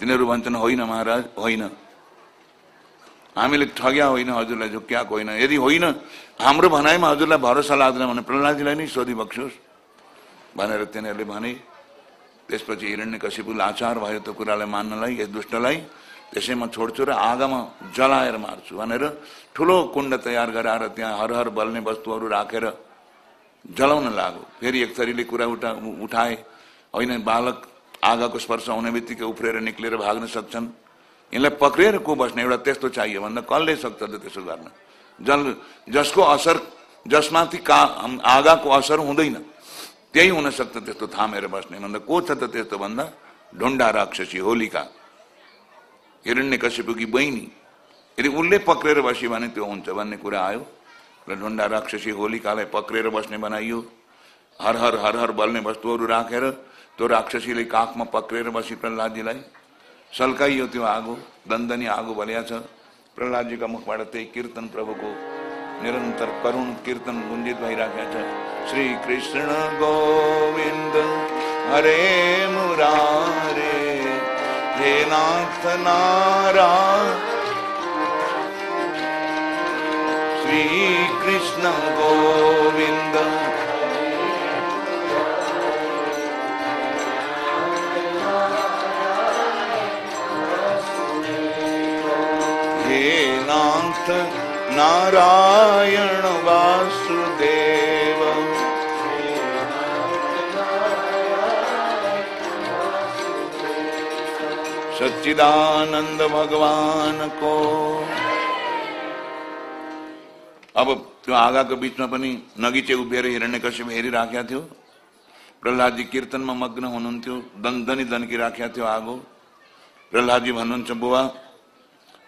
तिनीहरू भन्छन् होइन महाराज होइन। हामीले ठग्या होइन हजुरलाई झुक्क्याएको होइन। यदि होइन हाम्रो भनाइमा हजुरलाई भरोसा लाग्दैन भने प्रहलादजीलाई नै सोधिबक्सोस् भनेर तिनीहरूले भने। त्यसपछि हिरण्य कसिपु लाचार भयो त्यो कुरालाई मान्नलाई यस दुष्टलाई। त्यसैमा छोड्छु र आगामा जलाएर मार्छु भनेर ठुलो कुण्ड तयार गराएर त्यहाँ हर हर बल्ने वस्तुहरू राखेर जलाउन लाग्यो। फेरि एक थरीले कुरा उठा उठाए। होइन बालक आगाको स्पर्श हुने बित्तिकै उफ्रेर निक्लेर भाग्न सक्छन्। यिनलाई पक्रिएर को बस्ने एउटा त्यस्तो चाहियो भन्दा कसले सक्छ त त्यसो गर्न? जल जसको असर जसमाथि का आगाको असर हुँदैन। त्यही हुन सक्छ त्यस्तो थामेर बस्ने भन्दा को छ त त्यस्तो भन्दा ढुन्डा राक्षसी होलिका। हिरण्य कश्यपुकी बहिनी। यदि उसले पक्रेर बस्यो भने त्यो हुन्छ भन्ने कुरा आयो र ढुन्डा राक्षसी होलिकालाई पक्रेर बस्ने बनाइयो। हर हर हर हर बल्ने वस्तुहरू राखेर त्यो राक्षसीले काखमा पक्रेर बसी प्रहलादजीलाई सल्काइयो त्यो आगो दन्दनी आगो बलिया छ। प्रहलादजीका मुखबाट त्यही कीर्तन प्रभुको निरन्तर करुण कीर्तन गुन्जित भइराखेको छ। श्री कृष्ण गोविन्द हरे मुरारे हे नाथ नारा श्री कृष्ण गोविंद नारायण वासुदेव। सच्चिदानंद भगवान को। अब त्यो आगाको बिचमा पनि नगिचे उभिएर हिरण्य कश्यप हेरिराखेका थियो प्रहलादजी कीर्तनमा मग्न हुनुहुन्थ्यो दन्दनी दन्की राखेका थियो आगो। प्रहलादजी भन्नुहुन्छ बुवा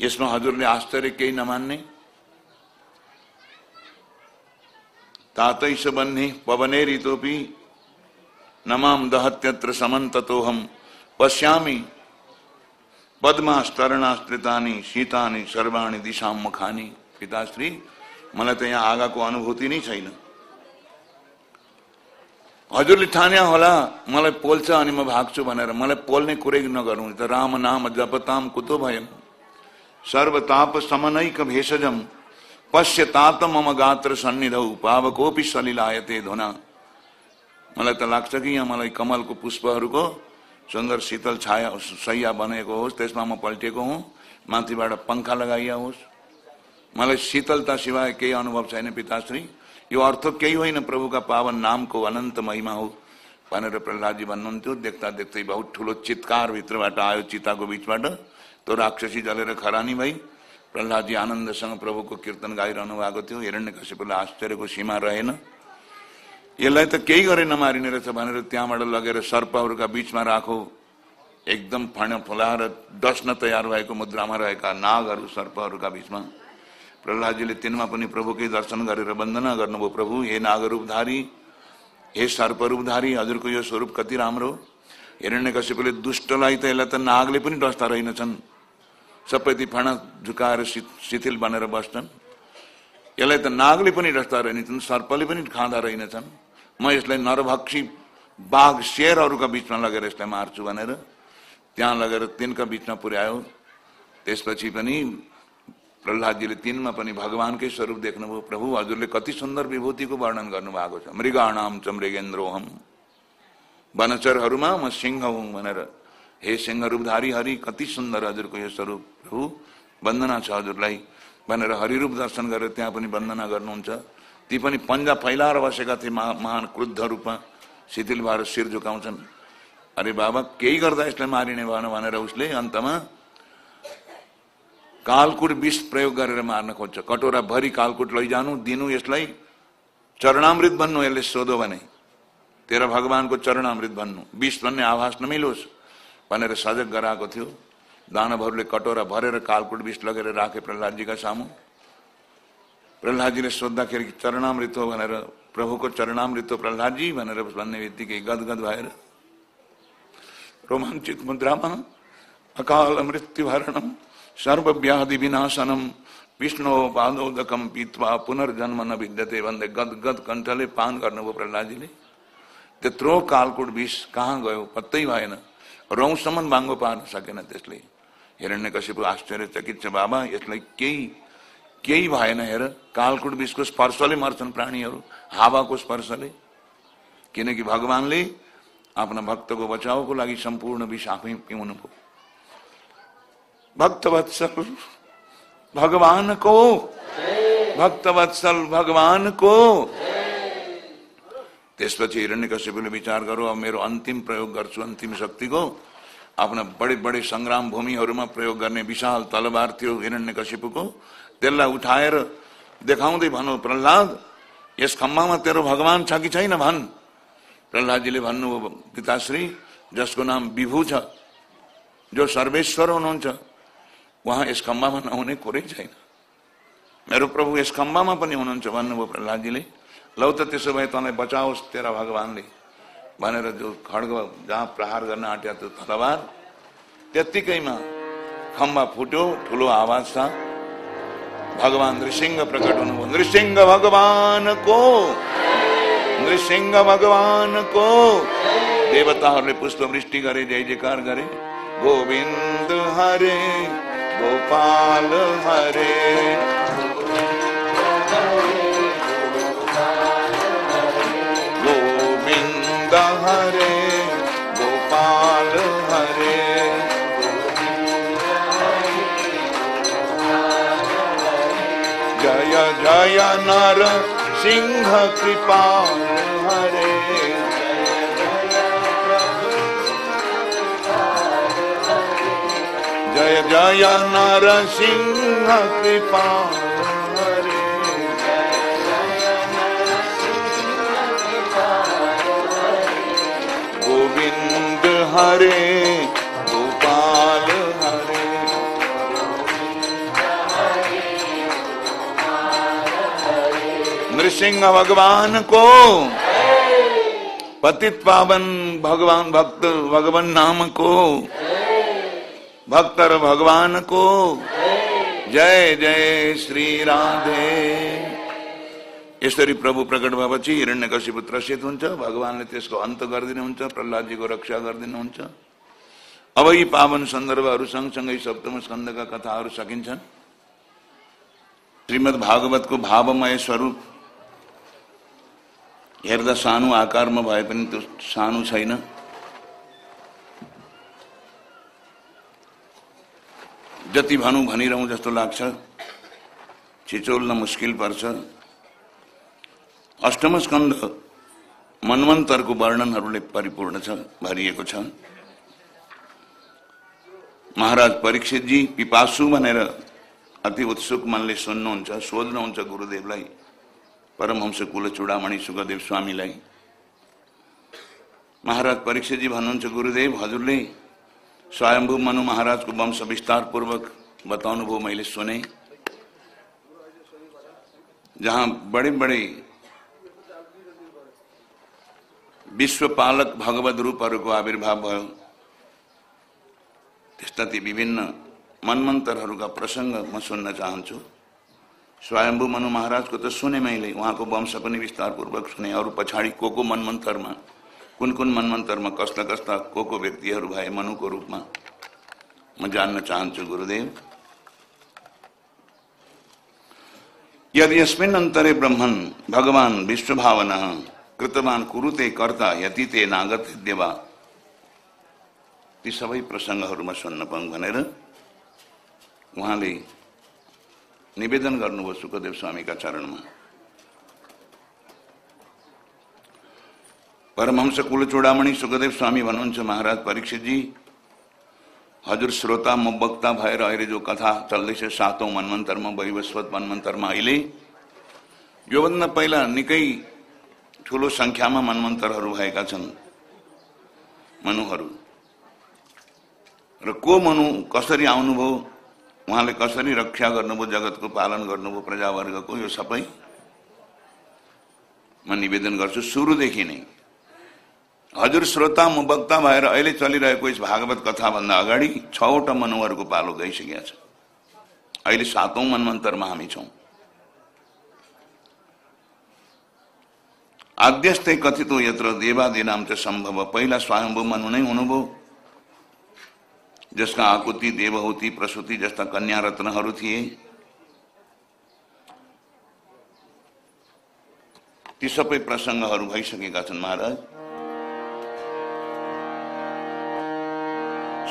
यसमा हजुरले आश्चर्य केही नमान्ने? तातैस बन्ने पवने रितोपि नमाम दहत्यत्र समन्ततोहम पश्यामी पद्मास्तरणास्त्रितानि शीतानि, सर्वाणी दिशा मुखानी। पिताश्री मलाई त यहाँ आगाको अनुभूति नै छैन। हजुरले ठान्या होला, मलाई पोल्छ अनि म भाग्छु भनेर। मलाई पोल्ने कुरै नगरौँ। त राम नाम जपताम कुतो भयम। सर्वताप समनैक भेषजम। पश्य तात मम गात्र सन्निधौ पावकोपि सलिलायते धुना। मलाई त लाग्छ कि यहाँ मलाई कमलको पुष्पहरूको सुन्दर शीतल छाया, सैया बनेको होस्, त्यसमा म पल्टिएको हुँ, माथिबाट पङ्खा लगाइया होस्। मलाई शीतलता सिवाय केही अनुभव छैन पिताश्री। यो अर्थ केही होइन प्रभुका पावन नामको अनन्त महिमा हो, भनेर प्रहलादजी भन्नुहुन्थ्यो। देख्दा देख्दै बहुत ठुलो चितकार भित्रबाट आयो चिताको बिचबाट। त्यो राक्षसी जलेर खरानी भई प्रहलादजी आनन्दसँग प्रभुको कीर्तन गाइरहनु भएको थियो। हिरण्य कश्यपलाई आश्चर्यको सीमा रहेन। यसलाई त केही गरे नमारिने रहेछ भनेर त्यहाँबाट लगेर सर्पहरूका बिचमा राखो। एकदम फण फुलाएर डस्न तयार भएको मुद्रामा रहेका नागहरू सर्पहरूका बिचमा। प्रहलादजीले तिनमा पनि प्रभुकै दर्शन गरेर वन्दना गर्नुभयो प्रभु हे नागरूपधारी हे सर्परूपधारी हजुरको यो स्वरूप कति राम्रो हिरण्य कश्यपले दुष्टलाई त यसलाई त नागले पनि डस्ता रहेनछन्। सबै ती फणा झुकाएर शिथिल बनेर बस्छन्। यसलाई त नागले पनि डस्ता रहेनछन् सर्पले पनि खाँदा रहेनछन्। म यसलाई नरभक्षी बाघ शेरहरूका बिचमा लगेर यसलाई मार्छु भनेर त्यहाँ लगेर तिनका बिचमा पुर्यायो। त्यसपछि पनि प्रहलादजीले तिनमा पनि भगवानकै स्वरूप देख्नुभयो प्रभु हजुरले कति सुन्दर विभूतिको वर्णन गर्नुभएको छ। मृगाणाम च मृगेन्द्रोहम वनचरहरूमा म सिंह हुँ भनेर हे सिंह रूपधारी हरि कति सुन्दर हजुरको यो स्वरूप। प्रभु वन्दना छ हजुरलाई। भनेर हरिरूप दर्शन गरेर त्यहाँ पनि वन्दना गर्नुहुन्छ। ती पनि पन्जा फैलाएर बसेका थिए महान क्रुद्ध रूपमा। शिथिल भएर शिर झुकाउँछन्। अरे बाबा केही गर्दा यसलाई मारिने भएन भनेर उसले अन्तमा कालकुट विष प्रयोग गरेर मार्न खोज्छ। कटोरा भरि कालकुट लैजानु दिनु यसलाई। चरणामृत भन्नु यसले सोधो भने। तेरा भगवानको चरणामृत भन्नु विष भन्ने आभास नमिलोस्। भनेर सजग गराएको थियो। दानवहरूले कटोरा भरेर कालकुट विष लगेर राखे प्रहलादजीका सामु। प्रहलादजीले सोद्धाखेरि चरणामृत हो भनेर, प्रभुको चरणामृत हो प्रहलादजी भनेर भन्ने बित्तिकै गदगद भएर, रोमाञ्चित मुद्रामा अकाल मृत्यु हरणम सर्वव्याधि विनाशनम विष्णु पादोदकम पित्वा पुनर्जन्म न विद्यते भन्दै गद गद कण्ठले पान गर्नुभयो प्रहलादजीले। त्यत्रो कालकुट विष कहाँ गयो पत्तै भएन। रौँसम्म बाङ्गो पार्न सकेन त्यसले। हिरण्य कसिपु आश्चर्यचकित छ, बाबा, यसलाई केही केही भएन हेर। कालकुट विषको स्पर्शले मर्छन् प्राणीहरू, हावाको स्पर्शले। किनकि भगवान्ले आफ्ना भक्तको बचाउको लागि सम्पूर्ण विष आफै पिउनु भयो भक्तवत्सल, भगवानको। भक्तवत्सल, भगवानको। त्यसपछि हिरण्य कश्यपले विचार गरौँ अब मेरो अन्तिम प्रयोग गर्छु अन्तिम शक्तिको। आफ्ना बडे बडे सङ्ग्राम भूमिहरूमा प्रयोग गर्ने विशाल तलवार थियो हिरण्य कश्यपको। त्यसलाई उठाएर देखाउँदै भनौँ प्रहलाद यस खम्बामा तेरो भगवान छ कि छैन भन्? प्रहलादजीले भन्नुभयो पिताश्री जसको नाम विभु छ जो सर्वेश्वर हुनुहुन्छ उहाँ यस खम्बामा नहुने कुरै छैन। मेरो प्रभु यस खम्बामा पनि हुनुहुन्छ भन्नुभयो प्रहलादजीले। त त्यसो भए तँलाई बचाओस् तेरा भगवान्ले भनेर जो खड्ग जहाँ प्रहार गर्न आँट्या त्यो तलवार त्यत्तिकैमा खम्बा फुट्यो ठुलो आवाज़ छ भगवान नृसिंह प्रकट हुनुभयो नृसिंह भगवानको नृसिंह भगवानको देवताहरूले पुष्प वृष्टि गरे जय जयकार गरे गोविन्द हरे, गोपाल हरे जय जय नर सिंह कृपाल हरे। जय जय नर सिंह कृपाल हरे नृसिंह भगवान को। पतित पावन भगवान, भक्त भगवान नाम को। भक्तर भगवान को। जय जय श्री राधे। यसरी प्रभु प्रकट भएपछि हिरण्य कशिपु त्रसित हुन्छ भगवान्ले त्यसको अन्त गरिदिनुहुन्छ प्रहलादजीको रक्षा गरिदिनुहुन्छ अब यी पावन सन्दर्भहरू सँगसँगै सप्तम स्कन्दका कथाहरू सकिन्छन्। श्रीमद भागवतको भावमय स्वरूप हेर्दा सानो आकारमा भए पनि त्यो सानो छैन। जति भनौँ भनिरहँ जस्तो लाग्छ। छिचोल्न मुस्किल पर्छ। अष्टम स्कन्द मन्वन्तरको वर्णनहरूले परिपूर्ण छ भरिएको छ। महाराज परीक्षितजी पिपासु भनेर अति उत्सुक मनले सुन्नुहुन्छ सोध्नुहुन्छ गुरुदेवलाई। परमहंस कुल चुडामणि सुखदेव स्वामीलाई महाराज परीक्षितजी भन्नुहुन्छ गुरुदेव, हजुरले स्वयम्भू मनु महाराजको वंश विस्तार पूर्वक बताउनु भयो मैले सुने। जहाँ बड़े बड़े विश्वपालक भगवत रूपहरूको आविर्भाव भयो, त्यस्ता ती विभिन्न मनमन्तरहरूका प्रसङ्ग म सुन्न चाहन्छु। स्वयम्भू मनु महाराजको त सुने मैले उहाँको वंश पनि विस्तारपूर्वक सुने अरू पछाडि को को मनमन्तरमा कुन कुन मनमन्तरमा कस्ता कस्ता को को व्यक्तिहरू भए मनुको रूपमा। म जान्न चाहन्छु, गुरुदेव। यदि यस्मिन् अन्तरे ब्रह्मन्, भगवान् विश्वभावना, कृतवान कुरुते कर्ता, यतिते नागत देवा ती सबै प्रसङ्गहरूमा सुन्न पाऊँ भनेर उहाँले निवेदन गर्नुभयो सुखदेव स्वामीका चरणमा। परमहंस कुल चूडामणि सुखदेव स्वामी भन्नुहुन्छ महाराज परीक्षितजी। हजुर श्रोता म वक्ता भएर अहिले जो कथा चल्दैछ सातौँ मनमन्तरमा वैवस्वत मनमन्तरमा अहिले योभन्दा पहिला निकै ठुलो सङ्ख्यामा मनमन्तरहरू भएका छन् मनुहरू। र को मनु कसरी आउनुभयो? उहाँले कसरी रक्षा गर्नुभयो जगतको पालन गर्नुभयो प्रजावर्गको यो सबै म निवेदन गर्छु सुरुदेखि नै। हजुर श्रोता म वक्ता भएर अहिले चलिरहेको यस भागवत कथाभन्दा अगाडि छवटा मनुहरूको पालो गइसकेका छ अहिले सातौँ मनमन्तरमा हामी छौँ। आद्यस्तै कथितो यत्र देवादिनाम चाहिँ सम्भव। पहिला स्वयम्भू मनु नै हुनुभयो। जसका आकुति देवहूति प्रसूति जस्ता कन्या रत्नहरू थिए। ती सबै भइसकेका छन् महाराज।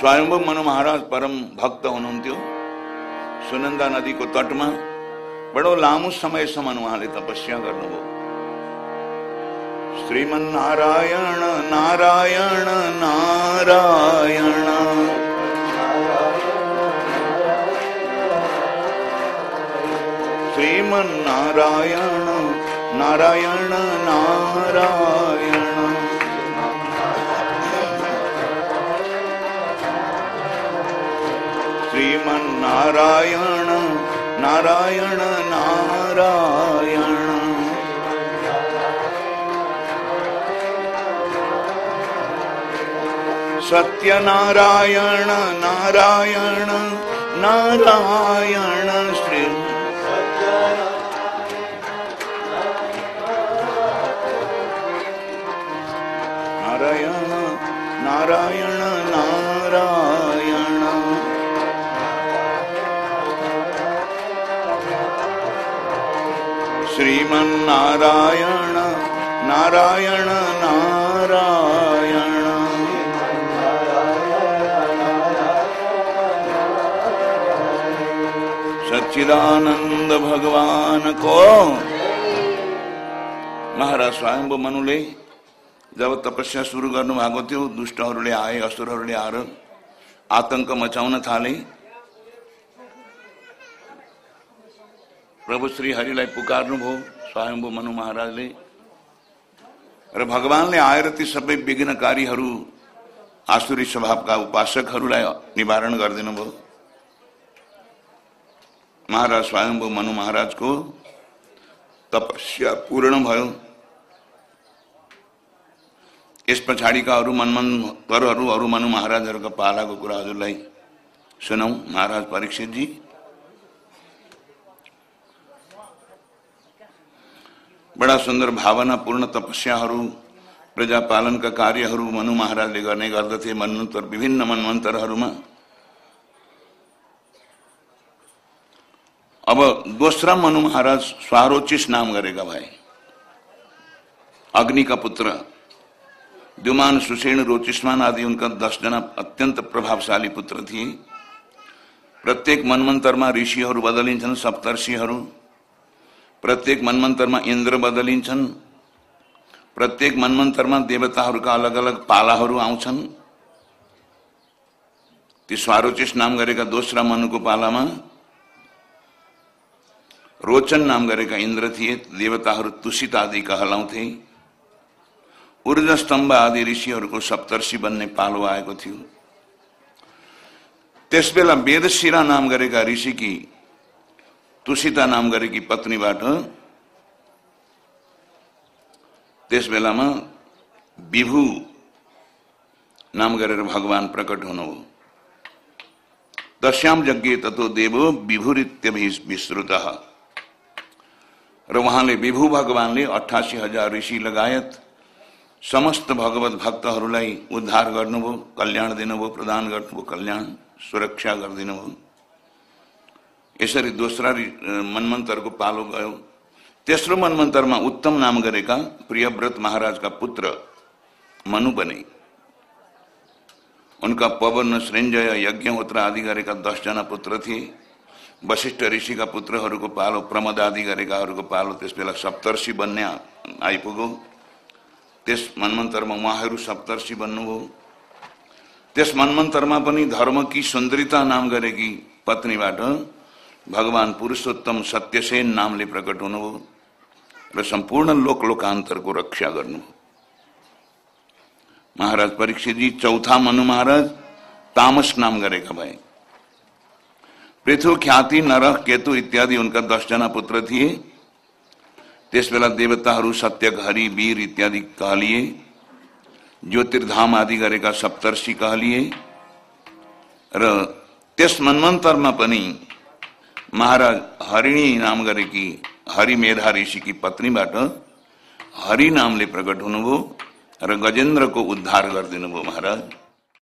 स्वयंभू मनु महाराज परम भक्त हुनुहुन्थ्यो। सुनन्दा नदीको तटमा बडो लामो समयसम्म उहाँले तपस्या गर्नुभयो। श्रीमन्नारायण, नारायण नारायण। श्रीमन्नारायण नारायण नारायण। श्रीमन्नारायण नारायण नारायण। सत्यनारायण नारायण नारायण श्री नारायण। श्रीमन्नारायण नारायण नारायण। सच्चिदानंद भगवान को। महाराज स्वयं मनुले जब तपस्या सुरु गर्नुभएको थियो दुष्टहरूले आए असुरहरूले आएर आतंक मचाउन थाले। प्रभु श्री हरिलाई पुकार्नुभयो स्वयम्भू मनु महाराजले। र भगवानले आएर ती सबै विघ्नकारीहरू आसुरी स्वभावका उपासकहरूलाई निवारण गरिदिनु भयो महाराज स्वयम्भू मनु महाराजको तपस्या पूर्ण भयो। यस पछाडिका अरू मनमन्तरहरू अरू मनु महाराजहरूका पालाको कुरा हजुरलाई सुनौ। महाराज परीक्षितजी। बडा सुन्दर भावनापूर्ण तपस्याहरू प्रजापालनका कार्यहरू मनु महाराजले गर्ने गर्दथे मनमन्तर विभिन्न मनमन्तरहरूमा। अब दोस्रा मनु महाराज स्वारोचिस नाम गरेका भए। अग्निका पुत्र द्युमान, सुषेण रोचिस्मान आदि उनका दस जना अत्यंत प्रभावशाली पुत्र थिए प्रत्येक मनमन्तरमा ऋषिहरू बदलिन्छन्, सप्तर्षिहरू। प्रत्येक मनमन्तरमा इन्द्र बदलिन्छन्। प्रत्येक मनमन्तरमा देवताहरूका अलग अलग पालाहरू आउँछन्। ती स्वारोचिस नाम गरेका दोस्रा मनुको पालामा रोचन नाम गरेका इन्द्र थिए, देवताहरू तुषित आदि कहलाउँथे ऊर्जा स्तम्भ आदि ऋषिहरूको सप्तर्षि बन्ने पालो आएको थियो। त्यस बेला वेदशिरा नाम गरेका ऋषिकी, तुषिता नाम गरेकी पत्नीबाट त्यस बेलामा विभु नाम गरेर भगवान प्रकट हुनुभयो दश्याम यज्ञ तत्व देवो विभुरित्य विस्तृत। र उहाँले विभु भगवानले अठासी हज़ार ऋषि लगायत समस्त भगवत भक्तहरूलाई उद्धार गर्नुभयो, कल्याण दिनुभयो, प्रदान गर्नुभयो, कल्याण, सुरक्षा गरिदिनु भयो यसरी दोस्रा मनमन्तरको पालो गयो। तेस्रो मनमन्तरमा उत्तम नाम गरेका प्रियव्रत महाराजका पुत्र मनु बने। उनका पवन सृञ्जय यज्ञहोत्र आदि गरेका दसजना पुत्र थिए। वशिष्ठ ऋषिका पुत्रहरूको पालो प्रमद आदि गरेकाहरूको पालो त्यस बेला सप्तर्षि बन्ने आइपुग्यो। त्यस मनमन्तरमा उहाँहरू सप्तर्षि बन्नुभयो त्यस मनमन्तरमा पनि धर्मकी सुन्दरिता नाम गरेकी पत्नीबाट भगवान पुरुषोत्तम सत्यसेन नामले प्रकट हुनुभयो र सम्पूर्ण लोक रक्षा गर्नु महाराज परीक्षितजी चौथा मनु महाराज, तामस नाम गरेका भए पृथु ख्याति नरह केतु इत्यादि उनका दसजना पुत्र थिए। त्यस बेला देवताहरू सत्य हरि वीर इत्यादि कहलिए, ज्योतिर्धाम आदि गरेका सप्तर्षि कहलिए, र त्यस मन्वन्तरमा पनि महाराज हरिणी नाम गरेकी हरि मेधा ऋषिकी पत्नीबाट हरि नामले प्रकट हुनुभयो र गजेन्द्रको उद्धार गरिदिनु भयो महाराज।